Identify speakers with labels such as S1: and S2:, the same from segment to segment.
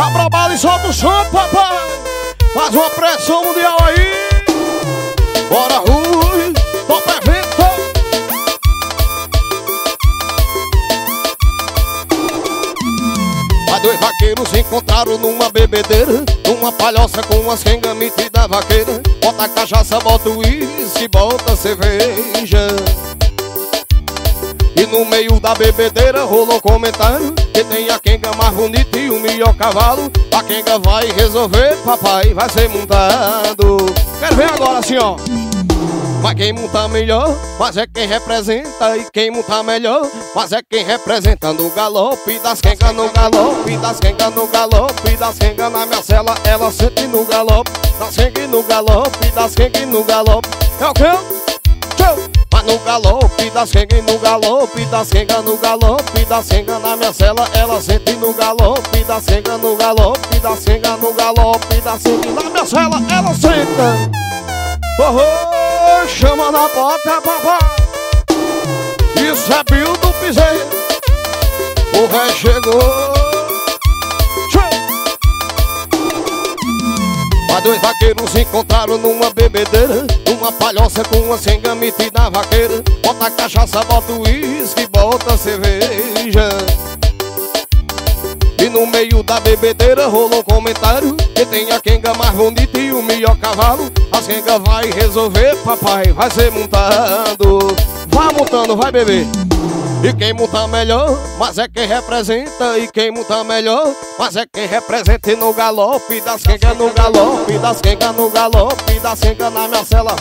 S1: Abra a bala e solta o som, papai. Faz uma pressão mundial aí. Bora, Rui Top evento. Mas dois vaqueiros se encontraram numa bebedeira Numa palhoça com uma senga metida vaqueira. Bota cachaça, bota uísque, bota cerveja e no meio da bebedeira rolou comentário Que tem a quenga mais bonita e o melhor cavalo. A quenga vai resolver, papai, vai ser montado Quero ver agora assim, ó Vai quem monta melhor, mas é quem representa. E quem monta melhor, mas é quem representa No galope das quengas, no galope das quengas, no galope das quengas Na minha cela, ela sente no galope. Das quengas no galope, das quengas no galope. É o quê? Tchau! No galope das quengas, no galope das quengas, no galope das quengas Na minha cela ela sente no galope das quengas, no galope das quengas, no galope das quengas Na minha cela ela senta. Oh, oh, Chama na bota, papai Isso é Bill do Piseiro. O ré chegou. Mas dois vaqueiros se encontraram numa bebedeira Numa palhoça com uma senga metida vaqueira Bota cachaça, bota uísque, bota cerveja. E no meio da bebedeira rolou um comentário. Que tem a quenga mais bonita e o melhor cavalo. A quenga vai resolver, papai, vai ser montado. Vai montando, vai beber e quem monta melhor, mas é quem representa E quem monta melhor, mas é quem representa E no galope das quengas, no galope das quengas, no galope das quengas na minha cela!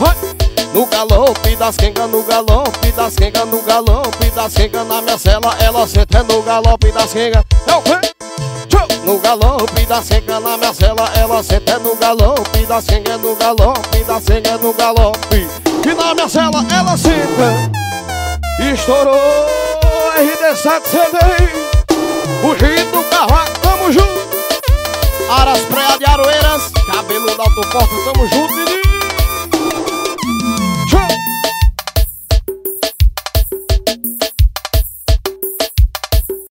S1: No galope das quengas, no galope das quengas, no galope das quengas na minha cela Ela senta no galope das quengas, é? No galope da senga na minha cela Ela senta no galope da senga No galope da senga no galope E na minha cela ela senta Estourou RD7 CD O Gito do tamo junto. Aras Praia de Aroeiras Cabelo da Autoporta, tamo junto, menino